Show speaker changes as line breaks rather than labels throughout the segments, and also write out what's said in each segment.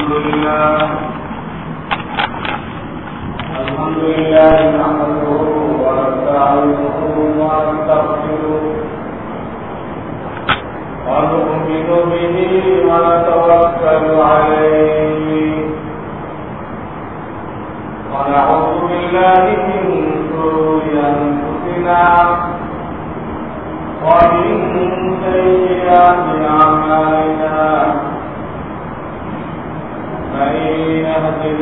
الحمد لله. الحمد لله نحمده ونستعينه ونستغفره. ونؤمن به ونتوكل عليه. ونعوذ بالله من شرور انفسنا ومن سيئات اعمالنا من يهده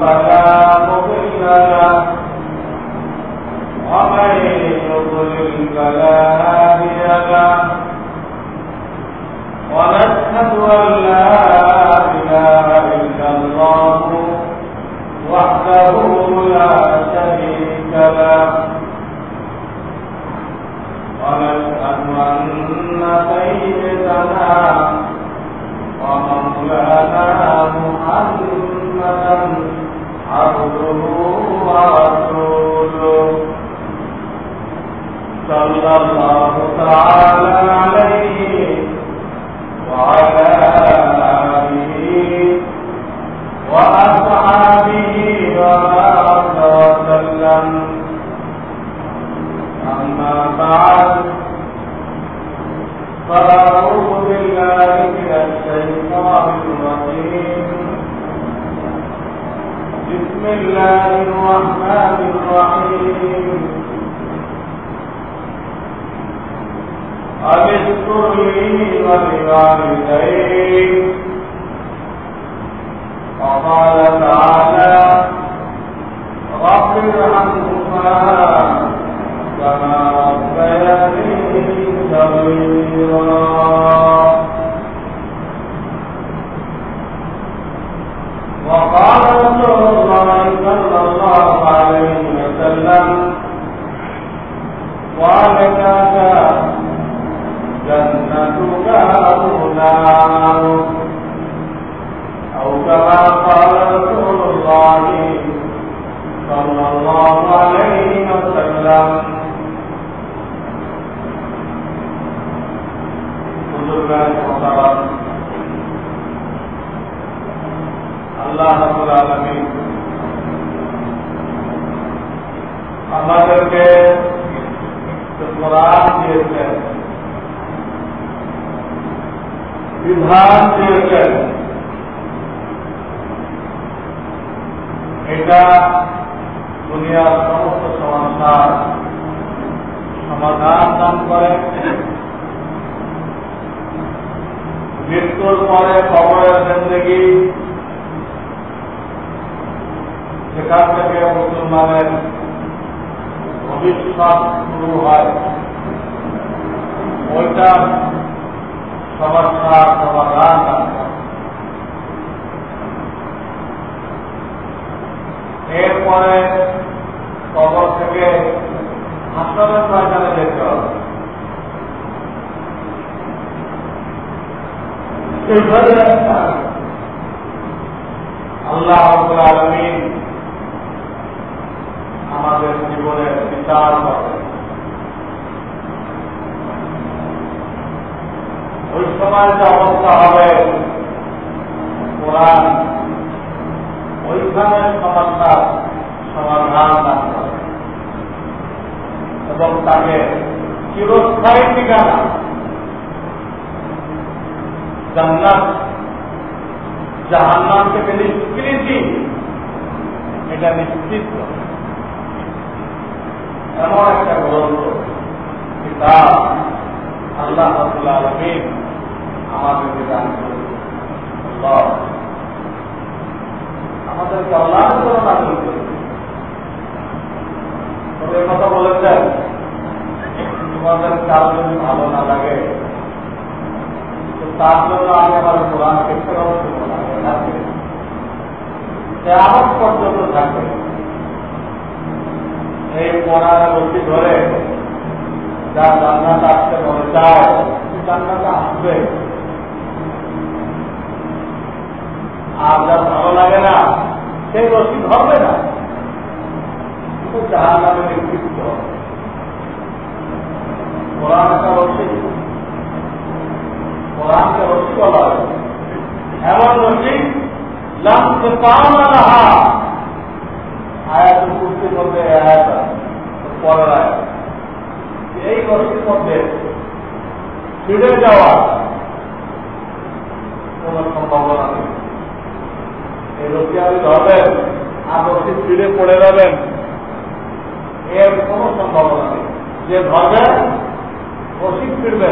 فلا مضل ومن فلا هادي ان لا الا الله وحده لا شريك له سيدنا محمدا عبده ورسوله وعلى آله وأصحابه وبارك فأعوذ بالله من الشيطان الرجيم. بسم الله الرحمن الرحيم. أن اشكر لي وقال تعالى رب ارحمهما كما ربياني. صغيرا وقال رسول الله صلى الله عليه وسلم وعليك جنتك أو نار أو كما قال رسول الله صلى الله عليه وسلم আল্লাহ রাবুল আলমী আমাদেরকে কোরআন দিয়েছেন, বিধান দিয়েছেন। এটা দুনিয়ার সমস্ত সমস্যার সমাধান দান করে। মৃত্যুর পরে কবরের জিন্দগি। সেখান থেকে মুসলমানের ভবিষ্যৎ শুরু হয়। ওইটা সমস্যার সমাধান। এরপরে কবর থেকে হাসপাতাল যেতে হবে। আমাদের জীবনের বিচার ওই সময় যে অবস্থা হবে, কোরআন সমস্যার সমাধান এবং তাকে চিরস্থায়ী ঠিকানা জান্নাত। জাহান্নাম থেকে নিষ্কৃতি, এটা নিশ্চিত এমন একটা গ্রন্থ, কিতাব আল্লাহ আব্দুল আলমিন আমাদেরকে দান করেছে আমাদেরকে আল্লাহ করে দান তবে কথা বলেছেন, তোমাদের কারও যদি ভালো না লাগে তার জন্য আমি আমার কোরআন শিক্ষা পর্যন্ত থাকে। এই কোরআনের রশি ধরে যা জান্নাত আসতে মনে চায় জান্নাতে আসবে। আর যা ভালো লাগে না সেই রশি ধরবে না। কিন্তু জাহান নামে নির্দিষ্ট কোরআন একটা কোরআনকে রশি বলা হয়। এমন রশি পাওয়া আয়াতের কুর্তির মধ্যে আয়াত পরের আয়াত। এই রশির মধ্যে ফিরে যাওয়া কোন সম্ভাবনা নেই। এই রশি আপনি ধরবেন, আর রশি ফিরে পড়ে যাবেন, এর কোন সম্ভাবনা নেই। যে ধরবেন রশি ফিরবে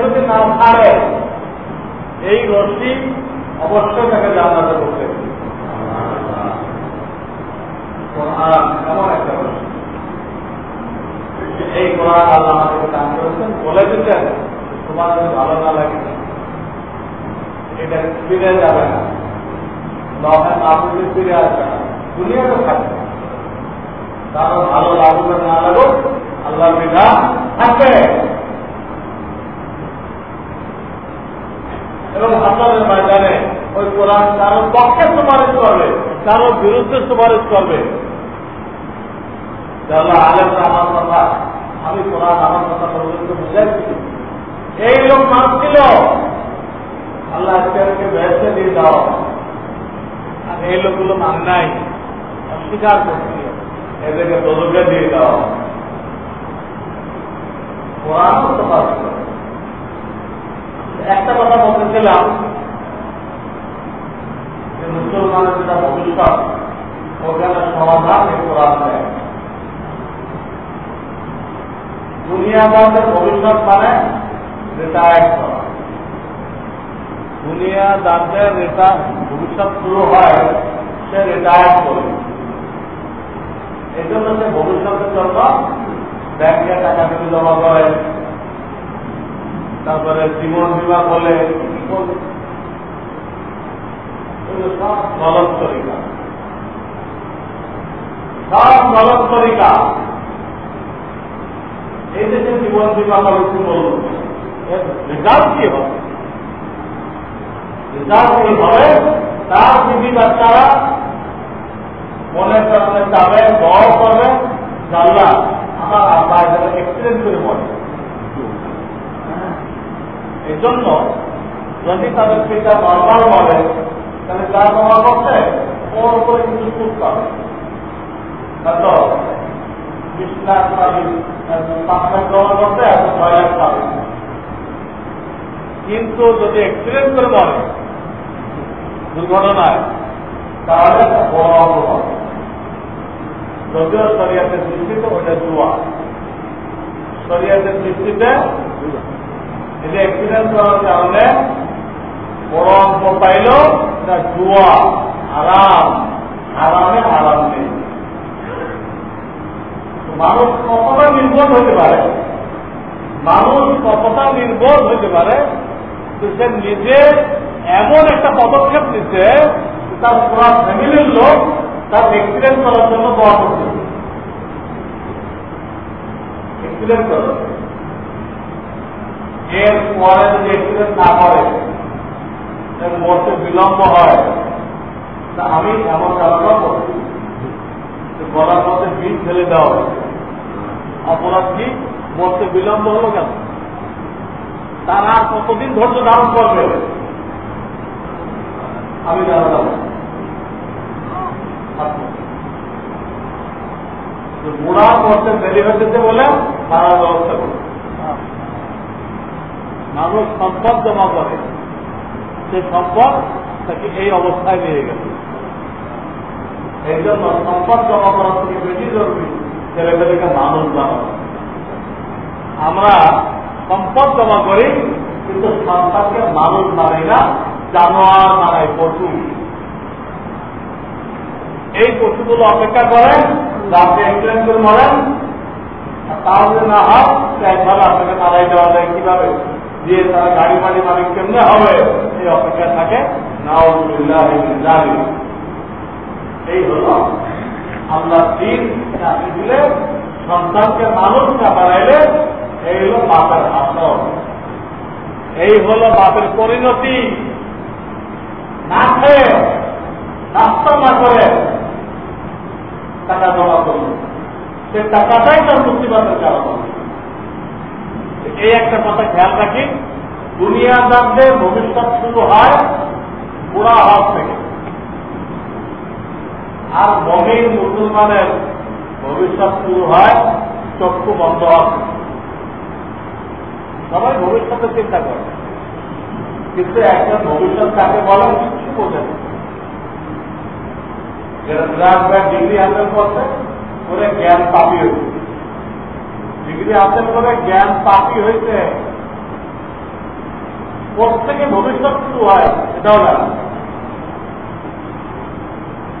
যদি না ছাড়ে, এই রশি অবশ্যই তাকে জানাতে করতে এই কোরআন আল্লাহ আমাদেরকে দান করেছেন, বলে দিচ্ছেন তোমার ভালো না লাগে, এটা ফিরে যাবে না। ফিরে আসবে না। দুনিয়াতে থাকবে। কারও ভালো লাগুক না লাগুক আল্লাহ বিধান থাকবে এবং হাসানের ময়দানে ওই কোরআন কারও পক্ষে সুপারিশ করবে, কারও বিরুদ্ধে সুপারিশ করবে। আমি কোরআন আমার কথা পর্যন্ত বুঝাচ্ছি এই লোক মানছিল, আল্লাহ আজকে ব্যবসা দিয়ে দাও। আর এই লোকগুলো মান নাই অস্বীকার করছিল। এদেরকে দোদকে দিয়ে দাও। কোরআন একটা কথা বলতেছিলাম মুসলমানের যেটা ভবিষ্যৎ ওখানে সমাধান কোরআন দেয় দুনিয়াদারদের ভবিষ্যৎ মানে রিটায়ার্ড করা। দুনিয়াদারদের রেটা ভবিষ্যৎ শুরু হয় সে রিটায়ার্ড করে এই জন্য সে ভবিষ্যতের জন্য ব্যাংকে টাকা জমা করে তারপরে জীবন বিমা বলে এই দেশে জীবন বিমা পলিসি কি হবে? রেজাল্ট কি হবে? তার বিধি বাচ্চারা মনে করবে যাবে বড় করবে জানলা, আমার আব্বা এখানে করে মরে। এই জন্য যদি তাদের পিতা নর্মাল বলে তাহলে যা জমা করছে ওর উপরে কিছু সুদ পাবে। কিন্তু যদি অ্যাক্সিডেন্ট করে দুর্ঘটনায়, তাহলে যদিও শরিয়াতের দৃষ্টিতে ওটা জুয়া। শরিয়াতের যদি অ্যাক্সিডেন্ট করার কারণে বড় অঙ্ক পাইল এটা জুয়া আরাম আরামে আরাম নেই। মানুষ কতটা নির্ভর হতে পারে? মানুষ কতটা নির্ভর হতে পারে? সে নিজে এমন একটা পদক্ষেপ নিচ্ছে তার পুরা ফ্যামিলির লোক তার এক্সিডেন্ট করার জন্য দোয়া করছে। এক্সিডেন্ট করার এর পরে যদি এক্সিডেন্ট না করে মরতে বিলম্ব হয়। তা আমি এমন ধারণা করছি গলার মধ্যে বীজ ফেলে দেওয়া হয়েছে অপরাধ কি? মরতে বিলম্ব হলো কেন তারা কতদিন ধৈর্য ধারণ করবে? আমি জানালাম বুড়া করতে দেরি হয়েছে বলে তারা ব্যবস্থা করবে। মানুষ সম্পদ জমা করে। সে সম্পদ তাকে এই অবস্থায় নিয়ে গেল এই জন্য সম্পদ জমা করার থেকে বেশি জরুরি ছেলেমেয়েদেরকে মানুষ বানানো। আমরা সম্পদ জমা করি, কিন্তু সন্তানকে মানুষ বানাই না, জানোয়ার বানাই পশু। এই পশুগুলো অপেক্ষা করেন আপনি অ্যাক্সিডেন্ট করে মরেন যদি না হয় একভাবে আপনাকে তারাই দেওয়া যায় কীভাবে? দিয়ে তারা গাড়ি বাড়ি মালিক কেমনে হবে? এই অপেক্ষা থাকে এই হল আল্লাহ দিন চাকরি দিলে সন্তানকে মানুষ না বানাইলে, এই হল বাপের আসন এই হল বাপের পরিণতি। না খেয়ে, নাস্তা না করে টাকা জমা করল। সে টাকাটাই তার মুক্তিবাদের কারণ। এই একটা কথা খেয়াল রাখি দুনিয়াদারদের ভবিষ্যৎ শুরু হয় বুড়া হওয়ার থেকে। আর মমিন মুসলমানের ভবিষ্যৎ শুরু হয় চক্ষু বন্ধ আছে সবাই ভবিষ্যতের চিন্তা করে। কিন্তু একজন ভবিষ্যৎ তাকে বলেন কিছু বোঝে না। ডিগ্রি হাসিল করছে করে জ্ঞান পাপি হয়েছে ডিগ্রি হাসিল করে জ্ঞান পাপি হয়েছে। প্রত্যেকে ভবিষ্যৎ শুরু হয়, এটাও না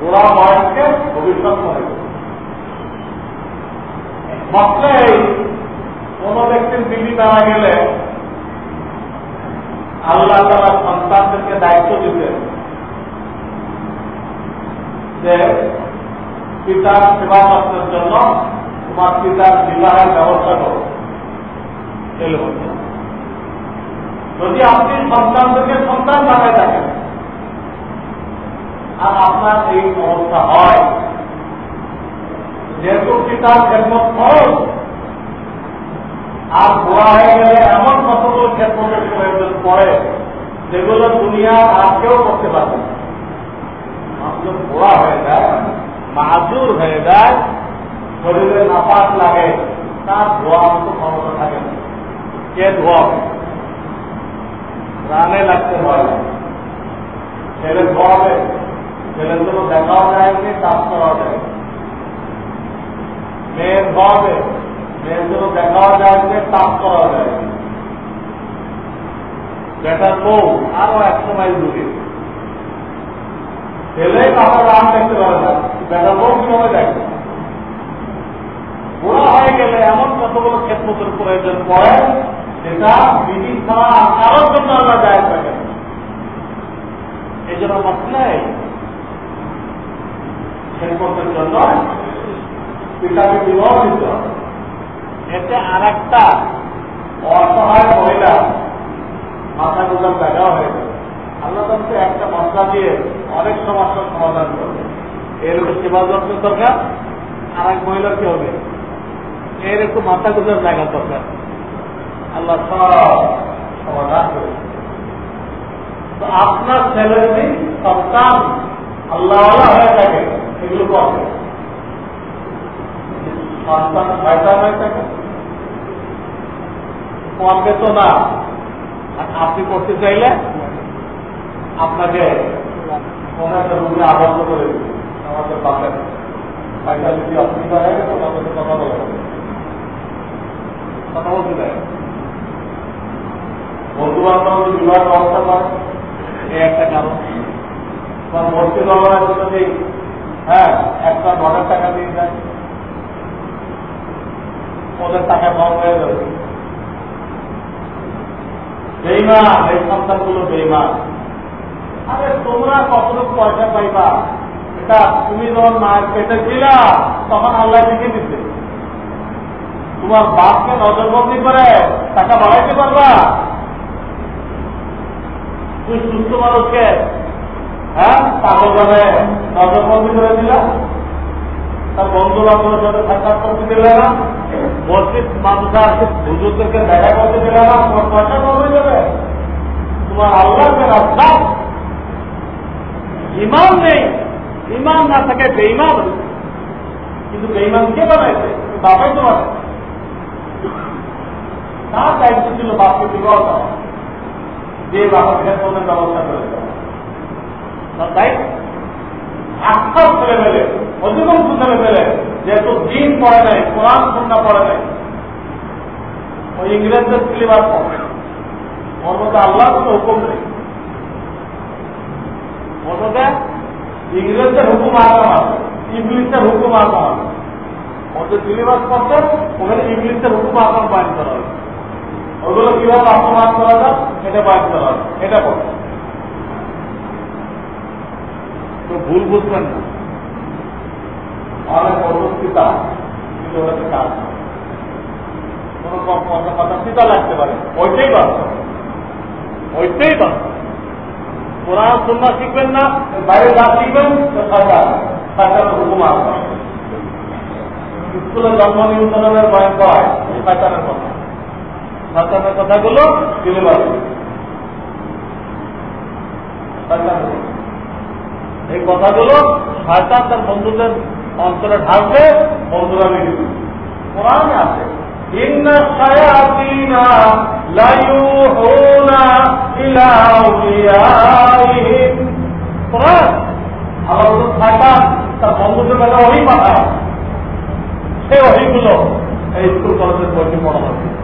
ওরা বয়সকে ভবিষ্যৎ মনে করে মতলেই কোন ব্যক্তির বিধি মারা গেলে আল্লাহ তারা সন্তানদেরকে দায়িত্ব দিতে যে পিতার সেবা যত্নের জন্য তোমার পিতার বিবাহের ব্যবস্থা করো। যদি আপনি সন্তানদেরকে সন্তান বানায় থাকেন, আর আপনার এই অবস্থা হয়, যেহেতু পিতার খেদমত খরচ আর বুড়া হয়ে গেলে এমন কতগুলো খেদমতের প্রয়োজন পড়ে, যেগুলো দুনিয়া আর কেউ করতে পারবে না। মানুষ হয়ে যায় মাহাজুর হয়ে যায় শরীরে নাপাক লাগে, তার ধোয়া মতো ক্ষমতা থাকে। না কে ধোয়া? রানে লাগতে হয়। ছেলে ধোয়াবে ছেলের জন্য দেখাও যায়নি কাজ করাও যায়। মেয়ের ধোয়াবে মেয়ের জন্য দেখাও যায়নি কাজ করাও যায়। বেটার বউ, আরও একশো মাইল দূরে। ছেলে কাপড় রান দেখতে পারে না। বেটার বউ কীভাবে দেখে? বুড়া হয়ে গেলে এমন কতগুলো ক্ষেত্রের প্রয়োজন পড়ে, যেটা বিধি ছাড়া কারোর জন্য থাকে এই জন্য খেদমতের জন্য পিতাকে বিবাহ দিতে এতে আর একটা অসহায় মহিলা মাথা গুজার জায়গাও হয়ে আল্লাহ তাকে একটা মশলা দিয়ে অনেক সমস্যার সমাধান করবে। এর সেবা যত্ন দরকার আর এক মহিলার কি হবে এর একটু মাথা গুজার জায়গা দরকার আল্লাহ তো আপনার যদি সন্তান আল্লাহ হয়ে থাকে, এগুলো করবে সন্তান হয়ে থাকে। করবে তো না। আপনি করতে চাইলে আপনাকে রুমে আবদ্ধ করে দিবে। আমাদের পাশে পয়সা যদি অসুবিধা হয়ে কথা বলা হবে। কথা বলতে দেয়। বন্ধু বান্ধব বিবাহ করে একটা কারণ। হ্যাঁ একটা নটার টাকা দিয়ে যায় ওদের টাকা কম হয়ে যাবে। এই আরে, তোমরা কতটুকু পয়সা পাইবা? এটা তুমি যখন মায়ের পেটে ছিলা তখন আল্লাহ লিখে দিতে তোমার বাপকে নজরবন্দি করে টাকা বাড়াইতে পারবা? তুই সুস্থ মানুষকে হ্যাঁ পাগল ভাবে নজরবন্দি করে দিলা? তার বন্ধু বান্ধবের সাথে সাক্ষাৎ করতে দিলে না? মসজিদ মানুষের হুজুরদেরকে দেখা করতে দিলে না? তোমার পয়সা কমে যাবে। তোমার আল্লাহকে রাস্তা ইমান নেই। ইমান না থাকে বেইমান কিন্তু বেইমান কে বানাইছে? বাবাই তো বানায় তার দায়িত্ব ছিল বাপকে বিবাহ যে বাবার ক্ষেত্রের ব্যবস্থা করে আস্থার ছেলে মেলে অধিকাংশ ছেলে যেহেতু দিন পড়ে নাই, কোরআন পড়ে নাই। ওই ইংরেজদের সিলেবাস পড়ে ওর আল্লাহ কোনো হুকুম নেই। ওর ইংরেজদের হুকুম আসাম আছে ইংলিশের হুকুম আসাম আছে। ওদের সিলেবাস পড়ছে ওখানে ইংলিশের হুকুম আসাম বাইন করা হবে ওগুলো কীভাবে অপমান করা যায় এটা বাইন করা হবে এটা পড়ছে তো ভুল বুঝবেন না। অনেক অবস্থিতা কিন্তু ওরা কাজ কোন কম কথা কথা পিতা লাগতে পারে। ওইটাই বাস্তব ওইটাই বাস্তব কোরআন সুন্না শিখবেন না? বাইরে যা শিখবেন সরকার সরকার হুকুম আসবে স্কুলে জন্ম নিয়ন্ত্রণের বয়ান করায় শয়তানের সরকারের কথাগুলো তুলে এই কথাগুলো শয়তান তার বন্ধুদের অন্তরে ঢালবে বন্ধুরা কোরআন আছে আমার তার বন্ধুদের অহিগুলো এই স্কুল কলেজের বইটি পড়া হবে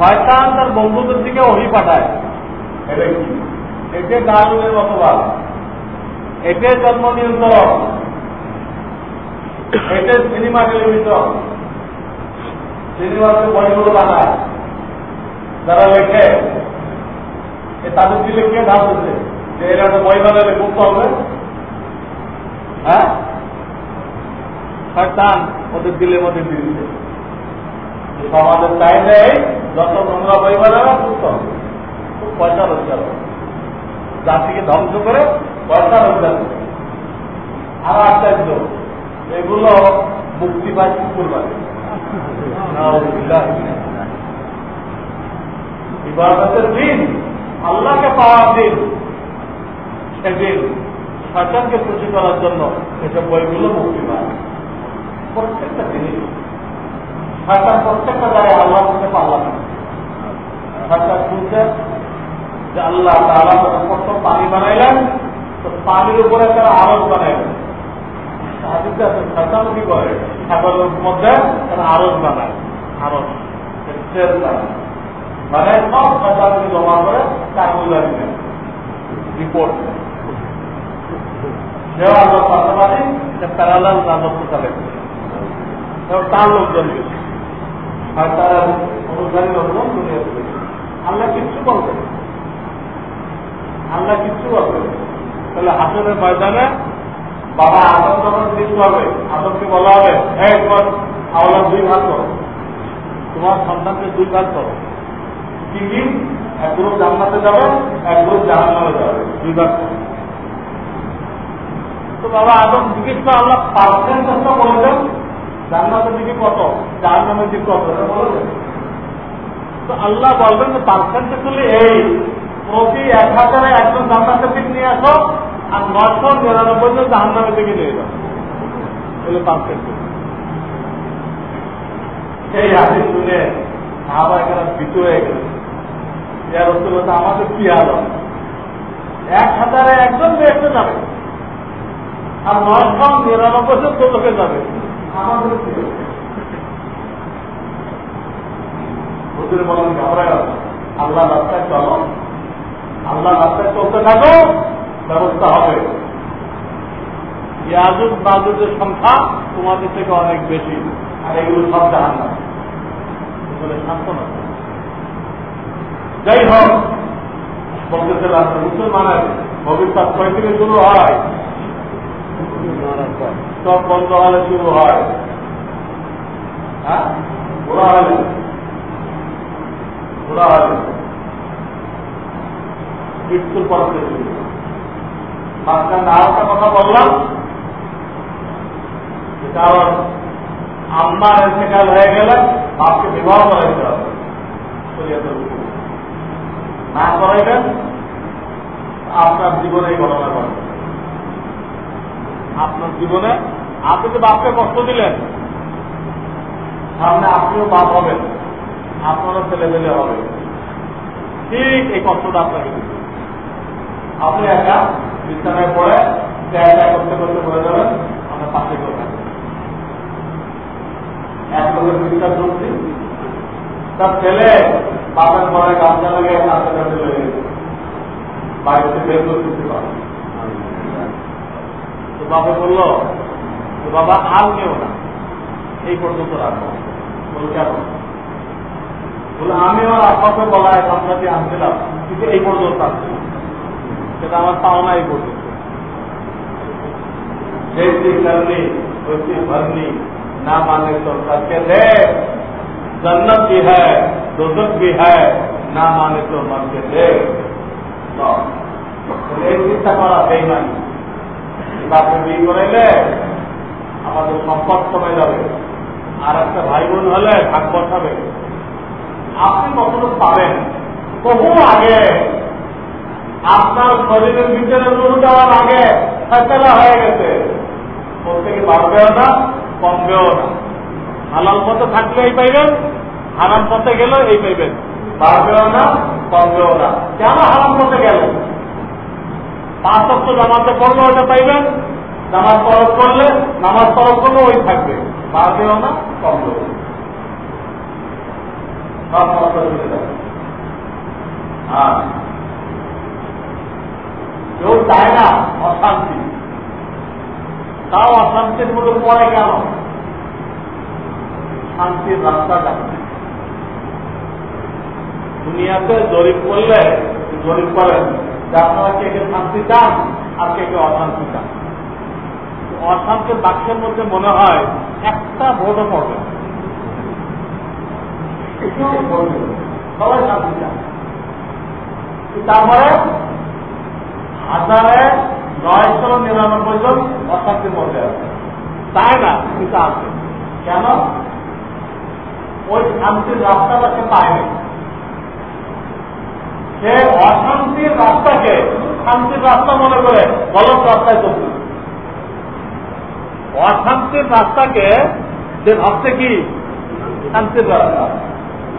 শয়তান তার বন্ধুদের দিকে ওহি পাঠায়। এটা কি? এটা দারুণের জন্ম নিয়ন্ত্রণ এটাই সিনেমা টেলিভিশন সিনেমাতে বইগুলো বানায়। যারা লেখে তাদের দিলে কে ঢালতেছে যে এরা একটা বই বানালে করতে হবে। হ্যাঁ? ওদের দিলের মধ্যে দিয়ে দিচ্ছে। সমাজের চাইলে যত নোংরা বই বানাবে সুস্থ হবে খুব পয়সা রোজগার হবে। জাতিকে ধ্বংস করে পয়সা রোজগার করে আর আশ্চর্য এগুলো মুক্তি পায় কুকুর বাজে ইবাদতের দিন, আল্লাহকে পাওয়ার দিন, সেদিন শয়তানকে খুশি করার জন্য এসব বইগুলো মুক্তি পায়। প্রত্যেকটা জিনিস। শয়তান প্রত্যেকটা জায়গায় আল্লাহ থেকে পাল্লা শয়তান শুনছে যে আল্লাহ তারা প্রথম পানি বানাইলেন, তো পানির উপরে তারা আরজ বানাইলেন। শয়তান কি করে? ছাগলের মধ্যে তারা আরজ বানায়, আরজ মানে সব শয়তানকে জমা করে কাগজ রিপোর্ট সেও আল্লাহ পাশাপাশি প্যারালাল রাজত্ব চালে তার লোকজন আর তার অনুসারী লোকজন দুনিয়া আল্লাহ কিচ্ছু বলবে আল্লাহ কিচ্ছু বলবে তাহলে হাসনের ময়দানে বাবা আদম যখন মৃত্যু হবে, আদমকে বলা হবে হ্যাঁ তোমার দুই ভাগ করো। তোমার সন্তানকে দুই ভাগ করো। কি কি এক গ্রুপ জান্নাতে যাবে, এক গ্রুপ জাহান্নামে যাবে। দুই ভাগ করো। তো বাবা আদম জিজ্ঞেস আল্লাহ পার্সেন্টেজটা বলে দেন জান্নাতের দিকে কত? জাহান্নামের দিকে কত? তো আল্লাহ বলবেন পার্সেন্টেজ হলে এই। প্রতি এক হাজারে একজন জান্নাতের দিকে নিয়ে আসো আর নশো নিরানব্বই জন জাহান্নামের দিকে নিয়ে যাও। এগুলো পার্সেন্টেজ সেই হাদিস শুনে সাহাবা এখানে ভীত হয়ে গেল ইয়ার রসুল্লাহ আমাদের কি আলো? এক হাজারে একজন বেসতে যাবে। আর নশো নিরানব্বই জন তোলকে যাবে। আমাদের হুজুর বলেন ঘাবড়ায় আল্লাহ রাস্তায় চলো। আল্লাহ রাস্তায় চলতে থাকো, ব্যবস্থা হবে। ইয়াজুদ বাজুদের সংখ্যা তোমাদের থেকে অনেক বেশি, আর এগুলো সব জাহান না সান্ত্বনা যাই হোক বলতেছিলাম মুসলমানের ভবিষ্যৎ থেকে শুরু হয়। সব বন্ধ হলে শুরু হয়। হ্যাঁ? মৃত্যুর পর কথা বললাম। কারণ আম্মার ইন্তেকাল হয়ে গেলে বাপকে বিবাহ করাইতে হবে। না করাইবেন, আপনার জীবনে এই আপনার জীবনে আপনি তো বাপকে কষ্ট দিলেন, সামনে আপনিও বাপ হবেন, আপনারও ছেলে মেলে হবে। ঠিক এই কষ্টটা আপনাকে আপনি একা বিছানায় পড়ে ত্যাগটা করতে করতে বলে যাবেন আমরা পাশে করবেন এক লোকের করছি বাপের বাড়িতে বের পারে তো বলল বাবা আর নেও না এই পর্যন্ত রাখবো বল কেন বলে আমি আমার আব্বাকে বলা গামছাটি আনছিলাম কিন্তু এই পর্যন্ত আসছিলাম সেটা আমার পাওনা এই পর্যন্ত जैसी करनी वैसी भरनी ना माने तो करके दे जन्नत भी है दोजक भी है না মানে তো মনকে দে এই চিন্তা করা সেই নাই বাপে বিয়ে করাইলে আমাদের সম্পদ কমে যাবে। আর একটা ভাই বোন হলে ভাগ বসাবে। আপনি কখনো পাবেন? বহু আগে আপনার শরীরের ভিতরে রুহ দেওয়ার আগে ফেসলা হয়ে গেছে। প্রত্যেকে বাড়বেও না কমবেও না। হালাল পথে থাকলে এই পাইবেন, হারাম পথে গেলেও এই পাইবেন। বাড়বেও না কমবেও না। কেন হারাম পথে গেল পাঁচ অক্ট জামাতে পড়লে ওটা পাইবেন? নামাজ তরফ করলে, নামাজ তরফ করলে ওই থাকবে। বাড়বেও না মত যাবে। হ্যাঁ কেউ চায় না অশান্তি। তাও অশান্তির মধ্যে পড়ে কেন? শান্তির রাস্তা ডাকছে দুনিয়াতে জরিপ করলে, জরিপ করেন যে আপনারা কে কে শান্তি চান আর কে কে অশান্তি চান। অশান্তির বাক্যের মধ্যে মনে হয় একটা ভোটও পড়বে। সবাই শান্তি তারপরে হাজারে নয়শো নিরানব্বই জন অশান্তির মধ্যে আছে তাই না? কিন্তু আছে। কেন? ওই শান্তির রাস্তাটা সে পায়নি সে অশান্তির রাস্তাকে শান্তির রাস্তা মনে করে গলত রাস্তায় চলছে অশান্তির রাস্তাকে যে ভাবছে কি? শান্তির রাস্তা।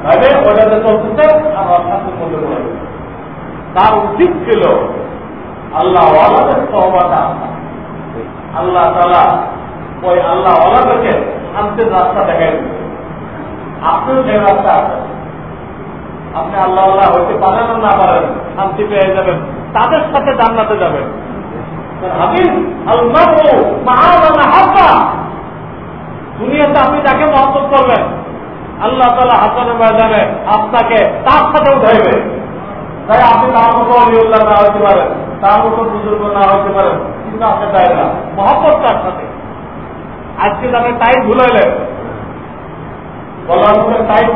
তাহলে ওটাতে চলতেছে আর অশান্তির মধ্যে পড়ে তার উচিত ছিল আল্লাহ সহবাটা আল্লাহ তালা ওই আল্লাহ ওয়ালাদেরকে শান্তির রাস্তা দেখাই আপনিও সেই রাস্তা আছে আপনি আল্লাহ আল্লাহ হইতে পারেন না পারেন, শান্তি পেয়ে যাবেন। তাদের সাথে জান্নাতে যাবেন। দুনিয়াতে আপনি করবেন, আল্লাহ তালা হাসানের ময়দানে আপনাকে তার সাথে উঠাইবে। তাই আপনি তার মতো অলিউল্লাহ না পারেন, তার মতো বুজুর্গ না পারেন, কিন্তু আপনি তাই না তার সাথে। আজকে তাকে ভুলাইলেন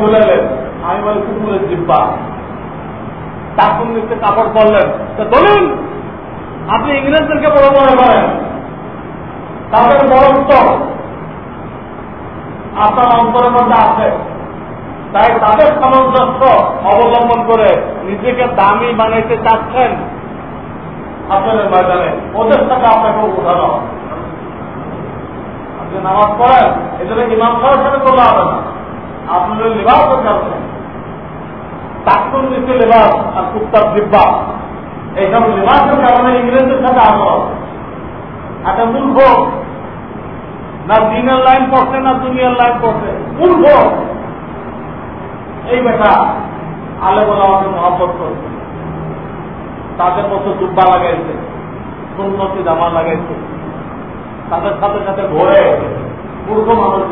ভুলাইলেন, আমি বলি কুকুরের জিব্বা। ডাকুন নিচে কাপড় পরলেন, তো বলুন আপনি ইংরেজদেরকে বড় মনে করেন। তাদের বড় উত্তর। আপনার অন্তরের মধ্যে আছে। তাই তাদের সামঞ্জস্য অবলম্বন করে নিজেকে দামি বানাইতে চাচ্ছেন আপনাদের ময়দানে। ওদের সাথে আপনাকে উঠানো আপনি নামাজ পড়েন এজন্য ইমাম সাহেবের সাথে করলে হবে না। আপনাদের লেবাস করতে ডাক্তর নিচে লেবাস আর কুত্তার দিব্যা এইসব লেবাসের কারণে ইংরেজদের সাথে আগ্রহ একটা মূর্খ। না দিনের লাইন পড়ছে, না দুনিয়ার লাইন পড়ছে। মূর্খ। এই বেটা আলে বলে আমাকে মহব্বত করছে। তাদের মতো জুব্বা লাগাইছে, সুন্নতি জামা লাগাইছে। তাদের সাথে সাথে ঘোরে মূর্খ মানুষ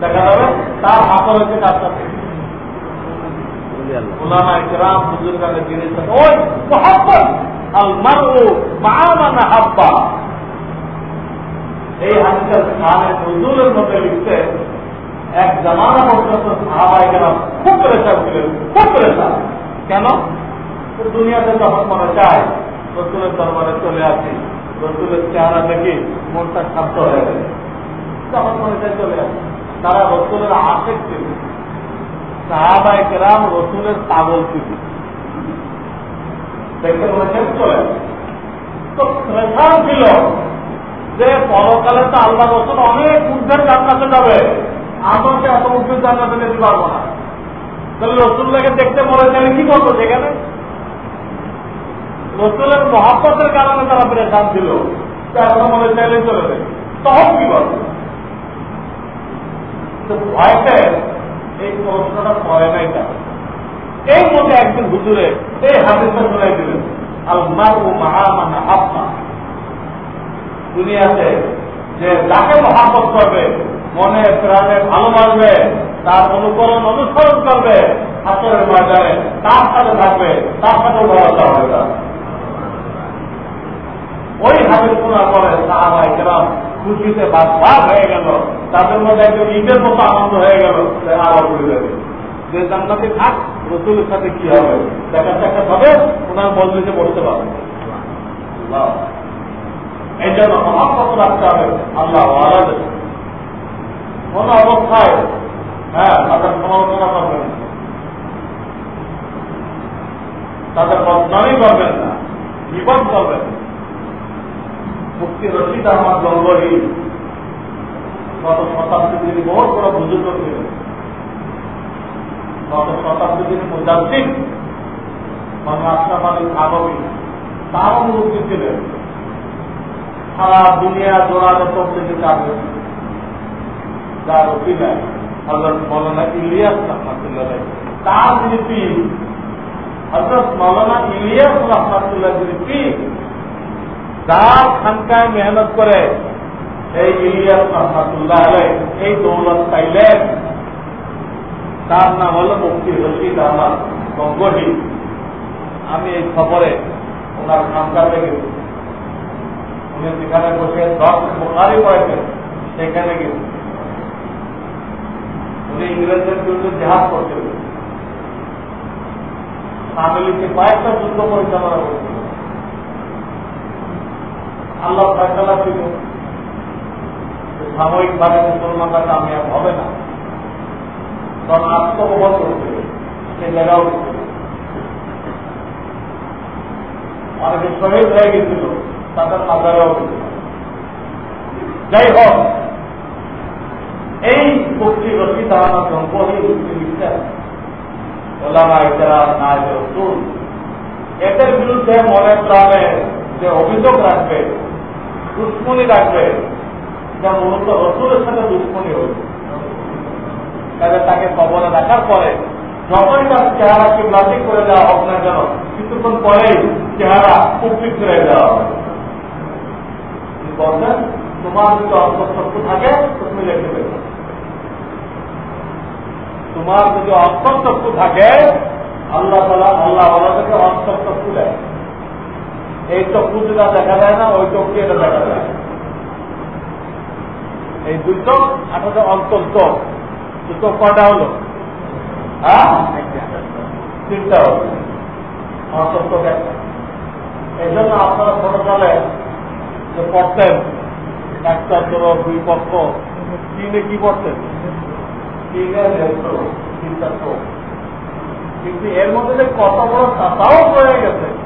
দেখা যাবে তার হাত হয়েছে তার সাথে। ওলামা কেন? দুনিয়াতে যখন মনে চায় রসুলের দরবারে চলে আসি, রসুলের চেহারা দেখি মনটা শান্ত হয়ে গেছে তখন মনে চায় চলে আসে। তারা রসুলের আশেক সাহাবাই কেরাম রসুলের পাগল বলেছেন চলে তো প্রেশান ছিল যে পরকালে তো আল্লাহ রসুল অনেক উর্ধের জান্নাতে যাবে। আমাকে এত উর্ধের জান্নাতে যেতে পারব না। তাহলে রসুল্লাহকে দেখতে চাইলে কি করব সেখানে? রসুলের মহাব্বতের কারণে তারা প্রেশান ছিল এখন মনে চাইলে চলে তখন কি করবে? ভয়তে এই প্রশ্নটা পড়ে নাই তারা। এই মধ্যে একদিন হুজুরে এই হাদিসটা শোনাই দিলেন আল মারু মাহামানা আপনা দুনিয়াতে যে যাকে মহাব্বত করবে, মনে প্রাণে ভালোবাসবে তার অনুকরণ অনুসরণ করবে, হাতের ময়দানে তার সাথে থাকবে, তার সাথে ভরসা হবে ওই শোনার পরে সাহাবা একরাম খুশিতে বাদ হয়ে গেল, তাদের মধ্যে একজন ঈদের মতো আনন্দ হয়ে গেল আবার ঘুরে যাবে যে জান্নাতে থাক, রসুলের সাথে কি হবে? দেখা দেখা হবে, ওনার মজলিসে পড়তে পারবে। এই জন্য মহাপত রাখতে হবে, আল্লাহ কোন অবস্থায় হ্যাঁ তাদের সমালোচনা করবেন তাদের বদনামই করবেন না, বিপদ করবেন মুক্তি রশিদ আহমদ গঙ্গহী গত শতাব্দী তিনি বহু বড় বুজুর্গ ছিলেন। গত শতাব্দী তিনি মুজাদ্দিন মানে আশরাফ আলী খাগবী তারও মুক্তি ছিলেন। সারা দুনিয়া জোড়ানো তবলিগে যাবে যার অভিনয় হজরত মৌলানা ইলিয়াস রহমতুল্লাহ তার যিনি পীর, হজরত মৌলানা ইলিয়াস রহমতুল্লাহ যিনি পীর যার খানকায় মেহনত করে এই ইলিয়াস রহমতুল্লাহ এই দৌলত পাইলেন, তার নাম হল মুক্তি রশিদ আহমদ গঙ্গহি। আমি এই খবরে ওনার খানকাতে গেছি। উনি যেখানে বসে দশ বোকারি পড়েছেন, সেখানে গেছি। উনি ইংরেজদের বিরুদ্ধে জেহাদ করছিলেন ফ্যামিলিকে কয়েকটা যুদ্ধ পরিচালনা করছিল আল্লাহ ফয়সলা ছিল। সাময়িকভাবে মুসলমানরা কামিয়াব হবে না। তখন আত্মপ্রবল করছিল সে জায়গাও অনেকে শহীদ হয়ে গেছিল, তাদের মাজারেও যাই হোক, এই মুক্তি রশিদ আমার সম্পদই মুক্তি লিখছেন ওলামা এটারা না এদের বিরুদ্ধে মনে প্রাণে যে অভিযোগ রাখবে দুশ্মনী রাখবে যা মূলত রসুলের সাথে দুশ্মনী হয়েছে। তাহলে তাকে কবরে রাখার পরে যখনই তার চেহারা কিবলাটি করে দেওয়া হোক না কেন, কিছুক্ষণ পরেই চেহারা উপকৃত করে দেওয়া হবে তোমার যদি অন্তর্শক্তি থাকে তুমি লিখে দেবে। তোমার যদি অন্তর্শক্তি থাকে, আল্লাহ তালা আল্লাহ আল্লাহকে অন্তর্শক্তি দেয়। এই চক্ষু যেটা দেখা যায় না, ওই চক্ষু এটা দেখা যায়। এই দুই চোখ আসলে অন্তর চোখ। দুটো কটা হলো? হ্যাঁ? তিনটা হলো। চোখ এই জন্য আপনারা ছোটকালে যে পড়তেন, একটা তোর দুই পক্ষ, তিনে কি পড়তেন? তিনে তিনটা চোখ। কিন্তু এর মধ্যে যে কত বড় চাতাও হয়ে গেছে।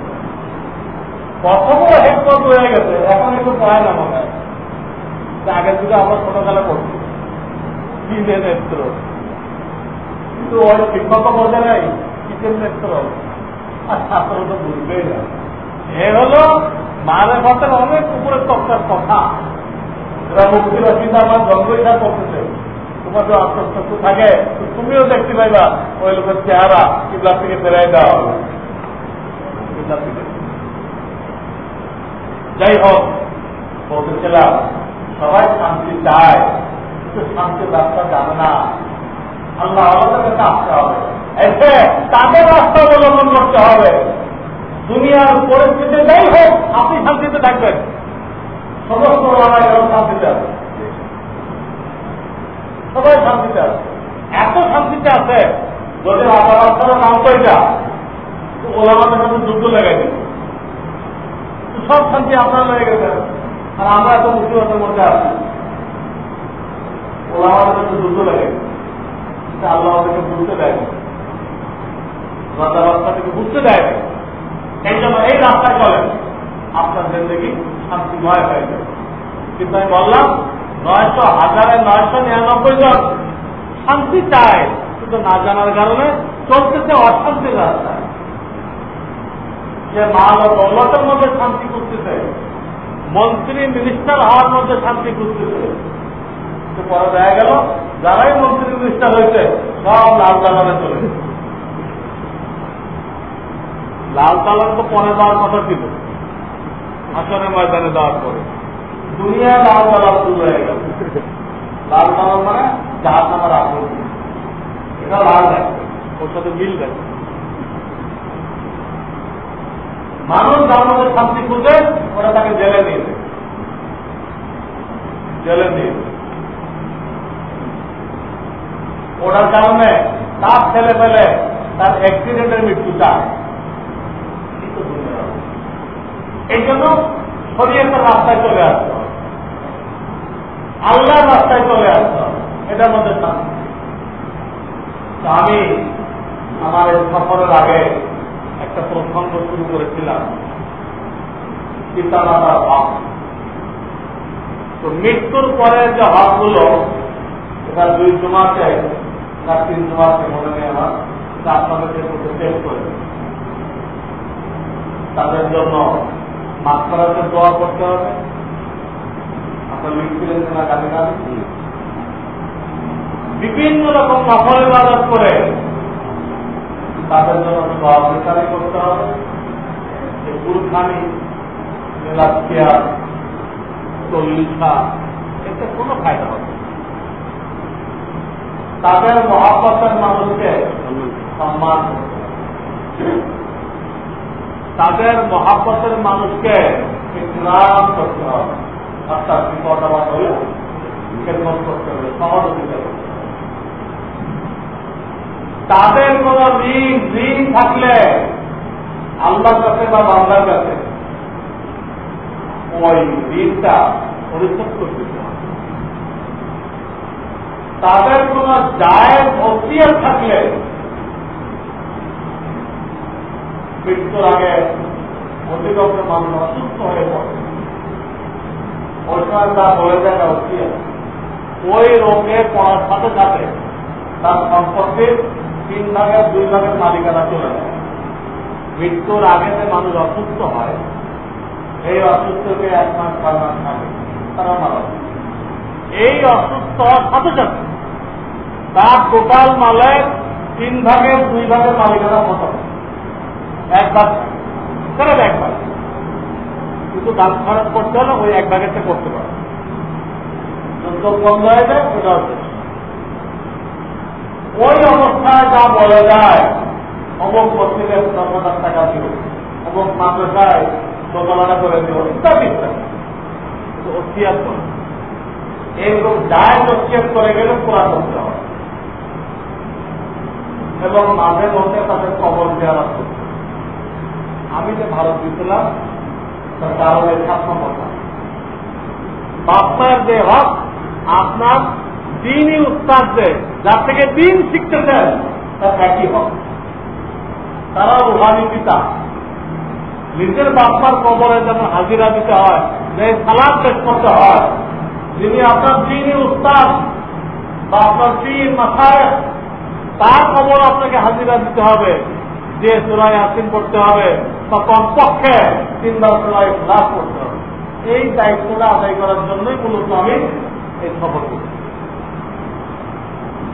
বড় হেডপথ হয়ে গেছে, এখন একটু পায় না মনে হয় আগের যুগে আমরা ছোটকালে পড়ছি। তিনে নেত্র? কিন্তু ওই শিক্ষক বলতে নাই, কিসের নেত্র? আর ছাত্র তো বুঝবেই না। এ হলো মানে পথের অনেক উপরের তক্তার কথা। এরা মুক্তির অসুবিধা আমার জন্মইটা করতেছে। তোমার যে আত্মস্তত্ব থাকে। তুমিও দেখতে পাইবা, ওই লোকের চেহারা কিবলা থেকে বেড়াই দেওয়া হবে। যাই হোক বলতেছিলাম সবাই শান্তি চায়। কিন্তু শান্তির রাস্তা জানে না। আল্লাহ আমাদের কাছে আসতে হবে। এসে তাদের রাস্তা অবলম্বন করতে হবে। দুনিয়ার পরিস্থিতি যাই হোক, আপনি শান্তিতে থাকবেন। সমস্ত লড়াই শান্তিতে আছে। সবাই শান্তিতে আছে। এত শান্তিতে আছে, যদি রাস্তার নাম তো এটা ওলামাদের সাথে যুদ্ধ লেগে দিল সব শান্তি আপনার লেগে গেছে। আর আমরা এত মুসিবতের মধ্যে আছি। ওলামাদের সাথে যুদ্ধ লেগে। গেছে আল্লাহ আমাদেরকে বুঝতে দেয়। রাস্তা থেকে বুঝতে দেয়। এই জন্য এই রাস্তায় চলেন। আপনার জিন্দগি শান্তিময় হয়ে যাবে। কিন্তু আমি বললাম, নয়শো হাজারে নয়শো নিরানব্বই জন শান্তি চায়। কিন্তু না জানার কারণে চলতেছে অশান্তির রাস্তায়। সে মাল ও দৌলতের মধ্যে শান্তি করতেছে মন্ত্রী মিনিস্টার হওয়ার মধ্যে শান্তি করতেছে পরে দেখা গেল, যারাই মন্ত্রী মিনিস্টার হয়েছে, সব লাল দালানে চলে লাল তালার তো পরে দেওয়ার কথা ছিল। আসনের ময়দানে দেওয়ার পরে। দুনিয়া লাল তালার শুরু হয়ে গেল। লাল তালার মানে জাহাজ নামার আসল এটা লাল দেখবে ওর সাথে মিল দেখবে মানুষ মধ্যে শান্তি খুঁজে, ওরা তাকে জেলে নিয়ে দেবে জেলে দিয়ে ওটার কারণে তার ছেলে পেলে তার অ্যাক্সিডেন্টের মৃত্যু চায়। এই জন্য শরীয়তের রাস্তায় চলে আসতে হবে আল্লাহর রাস্তায় চলে আসতে এটার মধ্যে আমি আমার সফরের আগে একটা প্রসঙ্গ শুরু করেছিলাম পিতা মাতার হক তো মৃত্যুর পরে যে হকগুলো এটা দুই জমাতে না তিন জমাতে মনে নেই আমার আপনাদেরকে চেক করে তাদের জন্য মাত্রাতে দোয়া করতে হবে। আপনার লিখছিলেন না। কাজে কাজ বিভিন্ন রকম নফল ইবাদত করে তাদের জন্য দোয়া প্রচারই করতে হবে। যে পুরখানি মেলাপিয়া চল্লিশা এতে কোনো ফায়দা হবে তাদের মহাপতের মানুষকে সম্মান তাদের মহাপতের মানুষকে ইকরাম করতে হবে। অর্থাৎ বিপদ আবার হলে করতে হবে সহযোগিতা করতে হবে। তাদের কোন ঋণ ঋণ থাকলে আল্লাহর কাছে বা বাংলার কাছে ওই ঋণটা পরিশোধ করতে তাদের কোন জায়ের অসিয়ত থাকলে মৃত্যুর আগে অধিকন্ত মানুষ অসুস্থ হয়ে পড়ে। ওই সময় তা বলে দেয় না অসিয়ত ওই রোগে পড়ার সাথে সাথে তার সম্পর্কে তিন ভাগের দুই ভাগের মালিকানা চলে যায়। মৃত্যুর আগে যে মানুষ অসুস্থ হয়, এই অসুস্থকে এক মাস, ছয় মাস থাকে। তারা মারা। এই অসুস্থ হওয়ার সাথে তার টোটাল মালের তিন ভাগের, দুই ভাগের মালিকানা মতো এক ভাগ। সেটা এক ভাগ। কিন্তু দাম খরচ করতে হলে ওই এক ভাগেরটা করতে পারে। বন্ধ হয়ে যায়, ওটা হচ্ছে। ওই অবস্থায় যা বলা যায়, অমুক মসজিদের দশ হাজার টাকা দিল অমুক মাদ্রাসায় দোতলাটা করে দিল ইত্যাদি ইত্যাদি। এইরকম যায় অস্তিয়াত করে গেলে পুরা করতে হবে এবং মাঝে মধ্যে তাদের কবর দেওয়া করতে আমি যে ভারত দিয়েছিলাম, তার কারণে কথা বাপ্পার যে হক, আপনার দিনই উস্তাদদের যার থেকে দিন শিখতেছেন তার একই হক তারা রুহানি পিতা। নিজের বাপ্পার কবরে যেমন হাজিরা দিতে হয় যে সালাদ পেশ করতে হয়, যিনি আপনার দিনই উস্তাদ বা আপনার দিন মাথায়, তার খবর আপনাকে হাজিরা দিতে হবে। যে সুরায় আসিন করতে হবে, বা কমপক্ষে তিনবার সুরায় লাভ করতে হবে। এই দায়িত্বটা আদায় করার জন্যই মূলত আমি এই খবর করি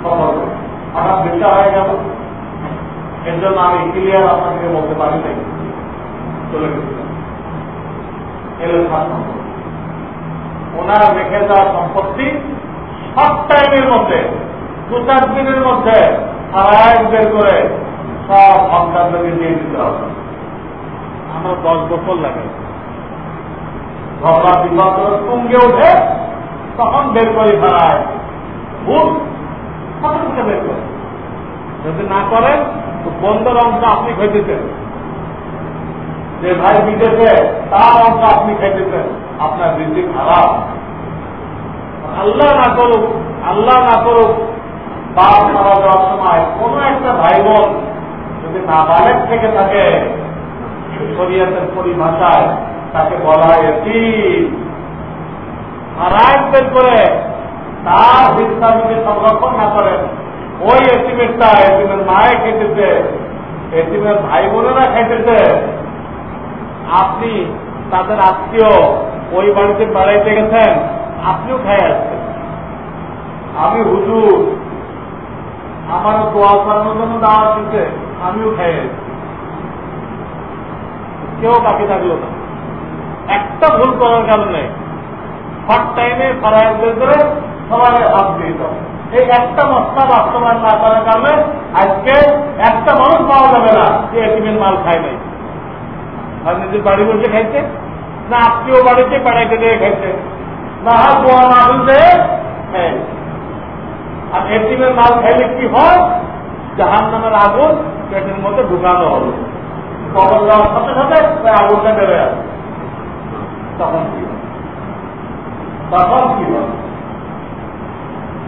আমার বিষয় হয়ে গেল। এর জন্য আমি ক্লিয়ার আপনাকে বলতে পারি নাই। চলে গেছিলাম। ওনার রেখে দেওয়া সম্পত্তি সব টাইমের মধ্যে, দু চার দিনের মধ্যে সারায় বের করে সব সন্তানদেরকে দিয়ে দিতে হবে। আমার দশ বছর লাগে ঝগড়া বিবাদ তুঙ্গে ওঠে, তখন বের করি সারায় ভুল সাথে বের করে যদি না করেন, তো বন্ধের অংশ আপনি খেতেছেন যে ভাই বিদেশে, তার অংশ আপনি খেতেছেন আপনার বৃদ্ধি খারাপ। আল্লাহ না করুক, আল্লাহ না করুক, বাপ মারা যাওয়ার সময় কোন একটা ভাই বোন যদি না নাবালেক থেকে থাকে, শরীয়তের পরিভাষায় তাকে বলা হয় এটি বের করে তার হিস্সা যদি সংরক্ষণ না করেন। ওই এস্টিমেটটা এটিমের মায়ে খেতেছে এটিমের ভাই বোনেরা খেতেছে। আপনি তাদের আত্মীয় ওই বাড়িতে বেড়াইতে গেছেন, আপনিও খেয়ে আসছেন। আমি হুজুর, আমারও দোয়া করানোর জন্য দাওয়া দিতে আমিও খেয়ে আসছি কেউ বাকি থাকল না। একটা ভুল করার কারণে হট টাইমে করে সবাই হাত দিয়ে দাও এই একটা মশলা বাস্তবায়ন না করার কারণে আজকে একটা মানুষ পাওয়া যাবে না যে এটিমের মাল খায় নাই। আর নিজের বাড়ি বসে খাইছে, না আত্মীয় বাড়িতে বেড়াইতে দিয়ে খাইছে, না হয় গোয়া না হ্যাঁ আর এটিমের মাল খাইলে কি হয়? জাহান নামের আগুন পেটের মধ্যে ঢুকানো হবে কবর দেওয়ার সাথে সাথে ওই আগুনটা বেড়ে আসে তখন কি? তখন কি হবে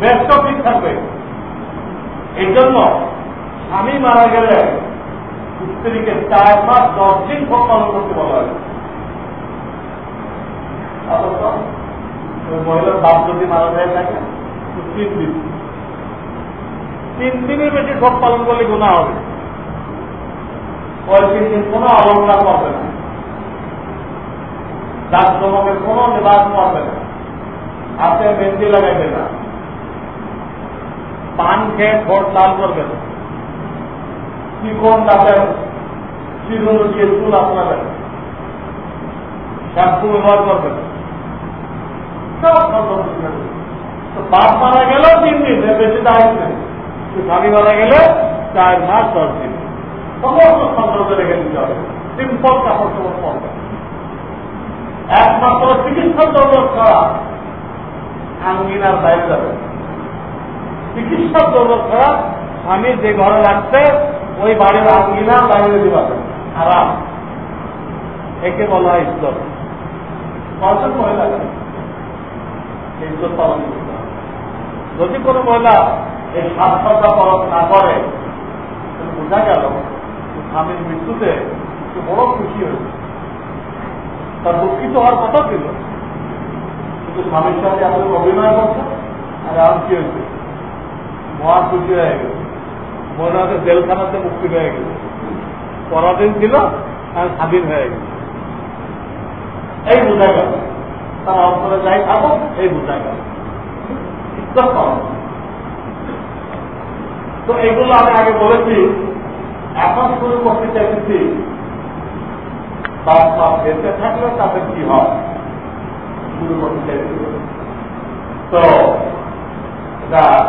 বেশ ঠিক থাকবে। এই জন্য স্বামী মারা গেলে স্ত্রীকে চার মাস, দশ দিন ভোগ পালন করতে বলা হয়। মহিলার বাপ যদি মারা যায় থাকে তিন দিন। তিন দিনের বেশি ভোগ পালন করলে গুণা হবে। তিন দিন কোনো অলঙ্কার পাবে না। যার জমকের কোনো নিবাস পাবে না। হাতে মেহেন্দি লাগাইবে না। পান খেয়ে ঠোঁট লাল করবে চিকন দাঁতের চিরুন দিয়ে চুল আপনাদের? শ্যাম্পু ব্যবহার বাপ মারা তিন দিন বেশি দায়িত্ব নেই। স্বামী মারা গেলে চার মাস, দশ দিন। সমস্ত সতর্ক রেখে দিতে হবে। সিম্পল কাপড় টাপড় পড়বে একমাত্র চিকিৎসা দৌলত আঙ্গিনার বাইরে যাবে। চিকিৎসা দৌলত ছাড়া স্বামী যে ঘরে রাখছে ওই বাড়ির আঙ্গিনা বাইরে দিবা আরাম একে বলা হয় ইজ্জত। কজন মহিলা ইজ্জত পালন যদি কোনো মহিলা এই সাতটা পালন না করে বোঝা গেল স্বামীর মৃত্যুতে বড় খুশি হয়েছে। তার দুঃখিত হওয়ার কথা ছিল, কিন্তু স্বামীর সাথে আমাদের অভিনয় করছে আর কি হয়েছে? মহা খুশি হয়ে গেছে মনে হচ্ছে জেলখানাতে মুক্তি হয়ে গেছে পরাধীন ছিল, আর স্বাধীন হয়ে গেছে এই বোঝা গেল। তার অন্তরে যাই থাকো, এই বোঝা গেল। তো এগুলো আমি আগে বলেছি। এখন শুরু করতে বাপ বাপ বেঁচে থাকলে তাদের কি হয়? শুরু করতে চাইছি। তো, এটা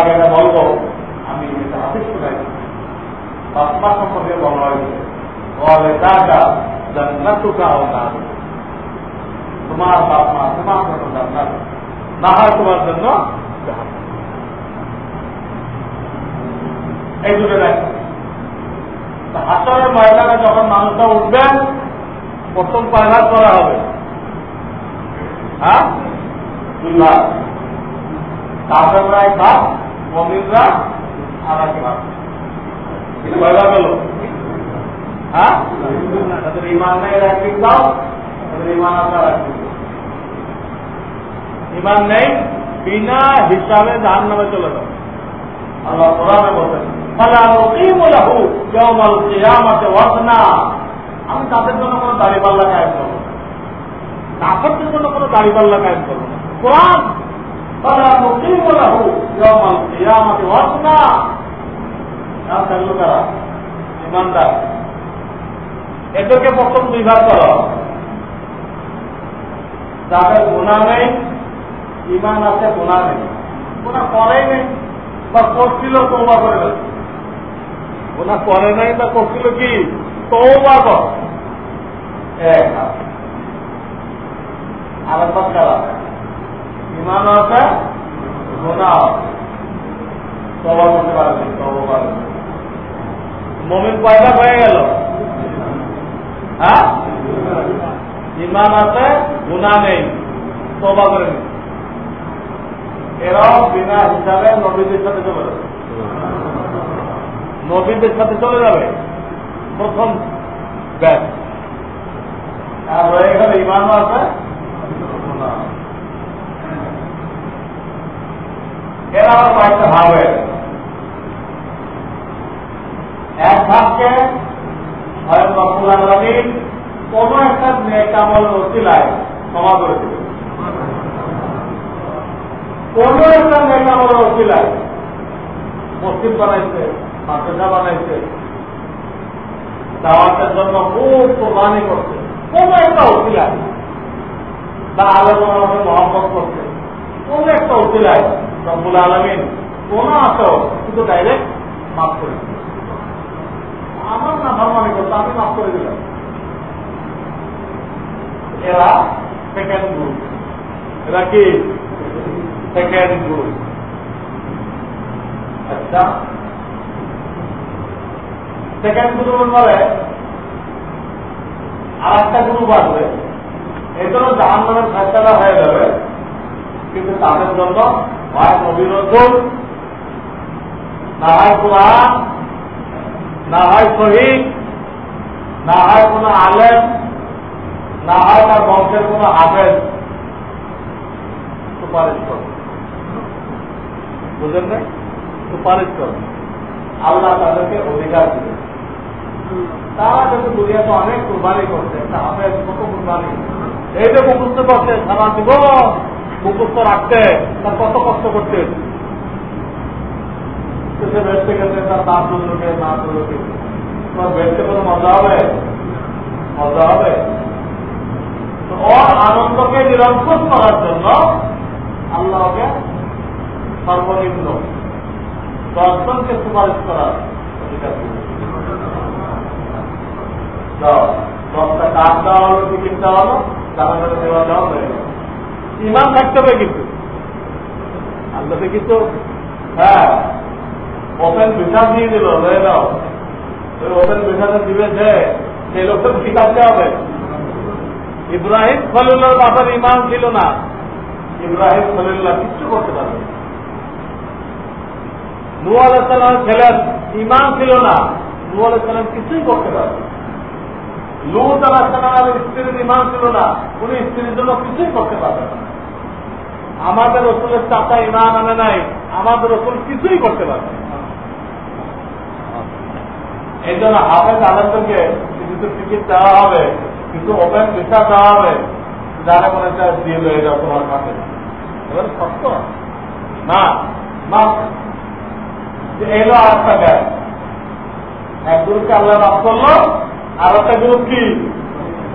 আগে এটা বলব আমি হাতে তোমার তোমার জন্য এই দুটো দেখো হাসরের ময়দানে যখন মানুষরা উঠবেন, প্রথম পায়রাত করা হবে। হ্যাঁ? দুই ভাগ কাপড়রা এক ভাগ মমিনরা আর এক ভাগ কিন্তু ভয় গেল। হ্যাঁ? তাদের ইমান নেই একদিক দাও তাদের ইমান আছে আর ইমান নেই বিনা হিসাবে নামে চলে যাবে আল্লাহ কোরআনে বলেন ফালা নুকিমু লাহু ইয়াওমাল কিয়ামাতি ওয়াজনা। আমি তাদের জন্য কোনো দাড়ি পাল্লা কায়েম করব না। কাফেরদের জন্য কোনো দাড়ি পাল্লা কায়েম করব না। কোরআন ফালা নুকিমু লাহু ইয়াওমাল কিয়ামাতি ওয়াজনা নাম থাকল এদেরকে প্রথম দুই ভাগ করা। যাদের গুণা নেই ইমান আছে, গুণা নেই। গুণা করেই নেই, বা করছিল তৌবা করে গেছে গুণা করে নাই, বা করছিল কি? তৌবা কর। এক। আর একবার খারাপ ইমান আছে আছে। তবা করতে পারবে তবা পারবে মমিন পয়দা হয়ে গেল। হ্যাঁ? ইমান আছে গুণা নেই। তবা করে নেই এরাও বিনা হিসাবে নবীদের সাথে চলে যাবে। নবীদের সাথে চলে যাবে। প্রথম ব্যাস। আর রয়ে গেল ইমানও আছে গুনাহ আছে। এরা আবার কয়েকটা ভাব। হয়ে। এক ভাবকে স্বয়ং রসুল কোন একটা নেক আমল রসিলায় ক্ষমা করে দেবে কোন একটা নেতা বড় অসিলায় মসজিদ বানাইছে, মাদ্রাসা বানাইছে। দাওয়াতের জন্য খুব কোরবানি করছে। কোন একটা অসিলায় বা আলোচনা মহব্বত করছে। কোন একটা অসিলায় রব্বুল আলমিন কোন আছো কিন্তু ডাইরেক্ট মাফ করে আমার না ভাবমানি করতো আমি মাফ করে দিলাম এরা সেকেন্ড গ্রুপ এরা কি? সেকেন্ড গ্রুপ আচ্ছা। সেকেন্ড গ্রুপের পরে আর একটা গ্রুপ আসবে। এদেরও জাহান নামের হয়ে যাবে। কিন্তু তাদের জন্য হয় নবীর না হয় কোরআন, না হয় শহীদ, না হয় কোন আলেম, না হয় তার বংশের কোন হাফেজ। সুপারিশ করবে বুঝলেন না? সুপারিশ করবে আল্লাহ তাদেরকে অধিকার দিবে তারা কিন্তু দুনিয়াতে অনেক কুরবানি করছে, একটা হাফেজ কত কুরবানি? এই যে মুখস্থ করছে সারা দিব। মুখস্থ রাখতে তার কত কষ্ট করতে? সে বেসতে গেছে, তার তোমার বেসতে কোনো মজা হবে? মজা হবে। ওর আনন্দকে নিরঙ্কুশ করার জন্য আল্লাহকে সর্বনিম্ন দর্শনকে সুপারিশ করার অধিকার দশটা কাজ দেওয়া হলো টিকিট দেওয়া হলো জানাজারে দেওয়া দেওয়া হয়ে গেল। ইমান থাকতে হবে কিন্তু। আল্লাহকে কিন্তু হ্যাঁ ওপেন ভিসা দিয়ে দিল হয়ে ওই ওপেন ভিসাটা দিবে যে, সেই লোকটা শিখাতে হবে ইব্রাহিম খলিল্লার বাবার ইমান ছিল না। ইব্রাহিম খলিল্লাহ কিচ্ছু করতে পারবে নু। আলাইসাল্লামের ছেলের ইমান ছিল না। নু আলাইসাল্লাম কিছুই করতে পারবে লুত আলাহিসাল্লামের স্ত্রীর ইমান ছিল না, উনি স্ত্রীর জন্য কিছুই করতে পারবে না। আমাদের রসুলের চাচা ইমান আনে নাই, আমাদের রসুল কিছুই করতে পারবে এই জন্য হাফেজ আনন্দকে কিছু টিকিট দেওয়া হবে, কিছু ওপেন ভিসা দেওয়া হবে, যারা মনে চায় দিয়ে হয়ে যাও তোমার কাছে। এবার সত্য? না না। এলো আর একটা গ্যাস এক আল্লাহ মাফ করল আর একটা গ্রুপ কি?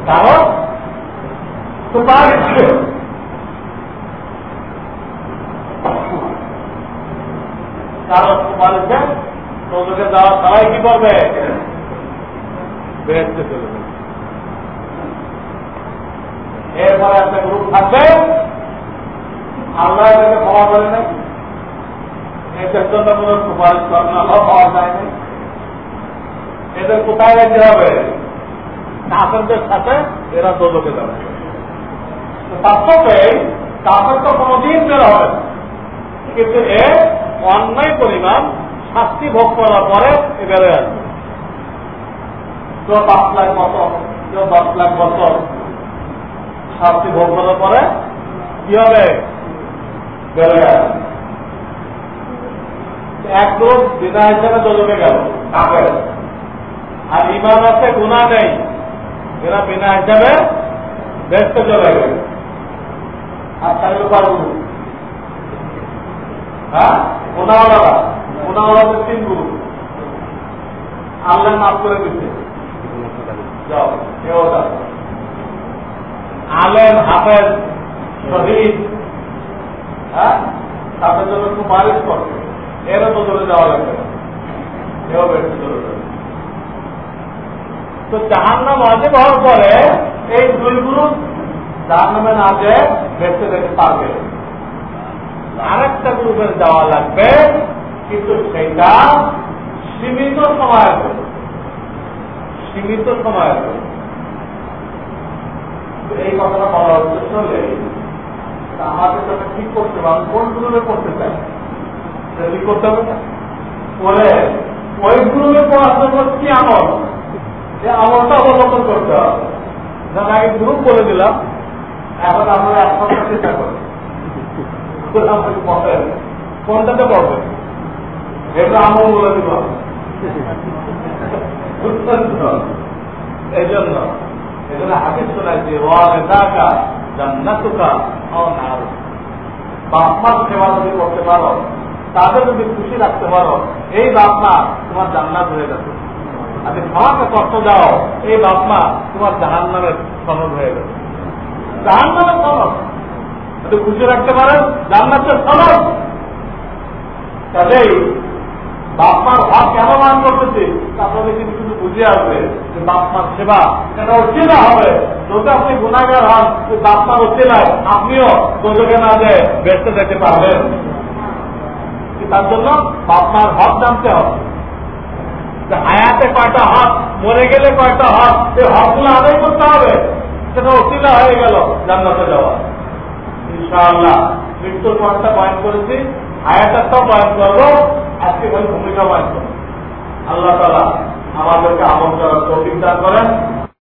কারণ সুপারিশ কারণ সুপারিশে তোদেরকে দেওয়া সবাই কি করবে? এরপরে একটা গ্রুপ থাকবে। আল্লাহ এটাকে ক্ষমা করে নেই। জন্য কোন সুপারিশ করানো পাওয়া যায় না এদের কোথায় যেতে হবে? কাফেরদের সাথে এরা দোদকে যাবে। বাস্তবে কাফের তো কোনদিন বের হবে কিন্তু এ অন্যায় পরিমাণ শাস্তি ভোগ করার পরে এ বেড়ে আসবে। কেউ পাঁচ লাখ বছর কেউ দশ লাখ বছর শাস্তি ভোগ করার পরে কি হবে? বেড়ে আসবে। এক গ্রুপ বিনা হিসাবে দোদকে গেল, কাফের। আর ইমান আছে গুণা নেই। এরা বিনা হিসাবে ব্যস্ত চলে গেল। আর তাহলে পারব হ্যাঁ? ওনাওয়ালা ওনাওয়ালাদের তিন গুরু আল্লাহ মাফ করে দিচ্ছে। যাও কেউ আলেম, হাফেজ, শহীদ হ্যাঁ? তাদের জন্য একটু বারিশ করবে এরও তো চলে যাওয়া লাগবে এও বেশি চলে যাবে। তো জাহান্নাম অজেব হওয়ার পরে এই দুই গ্রুপ জাহান্নামে না যে বেঁচে যেতে পারবে। আরেকটা গ্রুপের যাওয়া লাগবে, কিন্তু সেটা সীমিত সময়ের সীমিত সময়ের এই কথাটা বলার উদ্দেশ্য হলে আমাদের সাথে ঠিক করতে আমি কোন গ্রুপে করতে চাই? ঠিক করতে হবে না। বলে ওই গ্রুপে পড়ার জন্য কি আমলটা অবলম্বন করতে হবে। যেমন আগে গ্রুপ বলে দিলাম। এখন আমরা একসাথে চেষ্টা করি কোনটাতে পড়বে। এটা আমল বলে দিব এই জন্য হাফিজ শোনাইছে ওয়ালে টাকা জান্নাতুকা ও নার। বাপমার সেবা যদি করতে পারো, তাদের যদি খুশি রাখতে পারো, এই বাপমা তোমার জান্নাত হয়ে যাবে। যদি খাওয়াকে কষ্ট দাও। এই বাপমা, তোমার জাহান নামের সনদ হয়ে যাবে জাহান নামের সনদ। যদি খুশি রাখতে পারেন, জান্নাতের সনদ। কাজেই বাপমার হক কেন মান করতেছি আপনাদের কিন্তু শুধু বুঝে আসবে যে বাপমার সেবা। এটা অচিলা হবে। যদি আপনি গুণাগার হন বাপমার অচিলায় আপনিও দোজকে না যে ব্যস্ত যেতে পারবেন। তার জন্য বাপমার হক জানতে হবে। হায়াতে কয়টা হক, মরে গেলে কয়টা হক এই হকগুলো আদায় করতে হবে। সেটা অসুবিধা হয়ে গেল জান্নাতে যাওয়া। ইনশাআল্লাহ, মৃত্যুর পরটা বয়ন করেছি তো বয়ন করব, আজকে ভূমিকা বয়ন করব। আল্লাহ তালা আমাদেরকে আমল করার করেন।